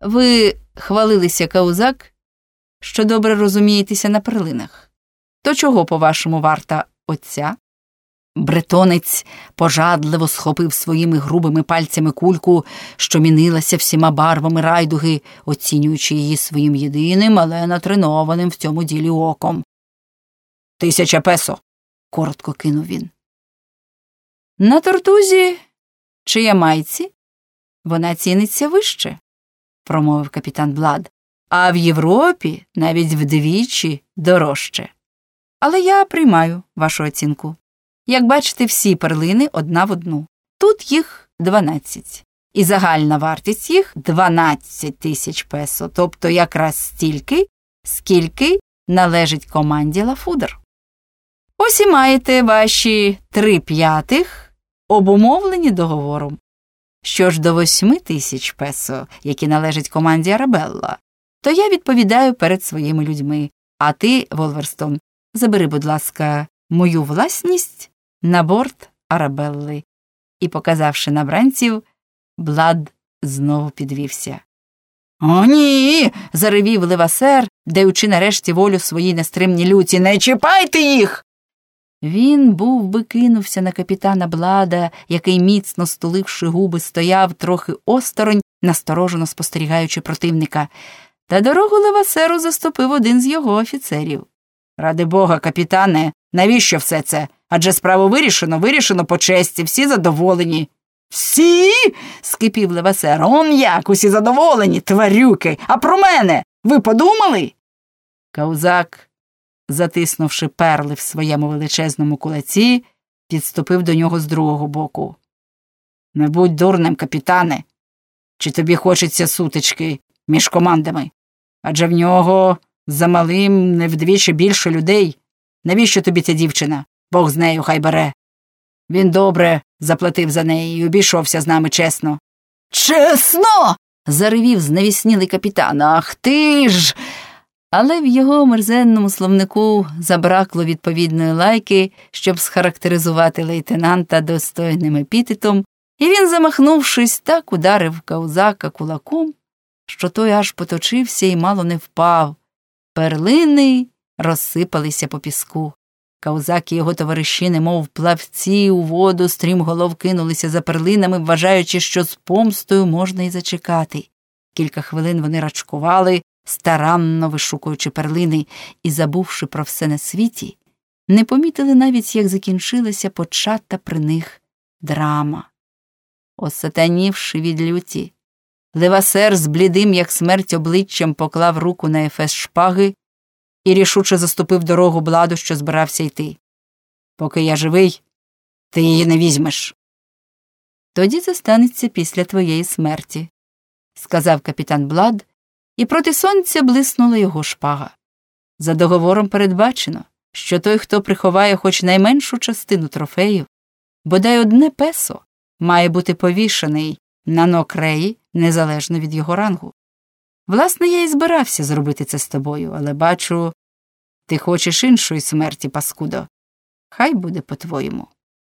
Ви хвалилися каузак, що добре розумієтеся на перлинах. То чого, по-вашому, варта отця? Бретонець пожадливо схопив своїми грубими пальцями кульку, що мінилася всіма барвами райдуги, оцінюючи її своїм єдиним, але натренованим в цьому ділі оком. Тисяча песо, коротко кинув він. На тортузі чи ямайці вона ціниться вище, промовив капітан Блад, а в Європі навіть вдвічі дорожче. Але я приймаю вашу оцінку. Як бачите, всі перлини одна в одну. Тут їх 12. І загальна вартість їх 12 тисяч песо, тобто якраз стільки, скільки належить команді Лафудер. Ось і маєте ваші три п'ятих, обумовлені договором. Що ж до восьми тисяч песо, які належать команді Арабелла, то я відповідаю перед своїми людьми. А ти, Волверстон, забери, будь ласка, мою власність на борт Арабелли. І, показавши на бранців, Блад знову підвівся. О, ні. заревів левасер, даючи нарешті волю своїй нестримній люті. Не чіпайте їх. Він був би кинувся на капітана Блада, який, міцно стуливши губи, стояв трохи осторонь, насторожено спостерігаючи противника. Та дорогу левасеру заступив один з його офіцерів. Ради бога, капітане, навіщо все це? Адже справу вирішено, вирішено по честі, всі задоволені. Всі? скипів левасер. Он як усі задоволені, тварюки. А про мене ви подумали? Каузак, затиснувши перли в своєму величезному кулаці, підступив до нього з другого боку. Не будь дурним, капітане. Чи тобі хочеться сутички між командами? Адже в нього замалим не вдвічі більше людей. Навіщо тобі ця дівчина? Бог з нею хай бере. Він добре заплатив за неї і обійшовся з нами чесно. Чесно. заревів зневіснілий капітан. Ах ти ж. Але в його мерзенному словнику забракло відповідної лайки, щоб схарактеризувати лейтенанта достойним епітетом, і він, замахнувшись, так ударив каузака кулаком, що той аж поточився і мало не впав. Перлини розсипалися по піску. Каузак і його товариші, немов плавці у воду, стрімголов кинулися за перлинами, вважаючи, що з помстою можна й зачекати. Кілька хвилин вони рачкували, старанно вишукуючи перлини і, забувши про все на світі, не помітили навіть, як закінчилася почата при них драма. Осатанівши від люті, Левасер з блідим, як смерть, обличчям поклав руку на ефес шпаги і рішуче заступив дорогу бладу, що збирався йти. Поки я живий, ти її не візьмеш. Тоді це станеться після твоєї смерті, сказав капітан Блад, і проти сонця блиснула його шпага. За договором передбачено, що той, хто приховає хоч найменшу частину трофеїв, бодай одне песо, має бути повішений на нокреї незалежно від його рангу. Власне, я і збирався зробити це з тобою, але бачу, ти хочеш іншої смерті, паскудо. Хай буде по-твоєму.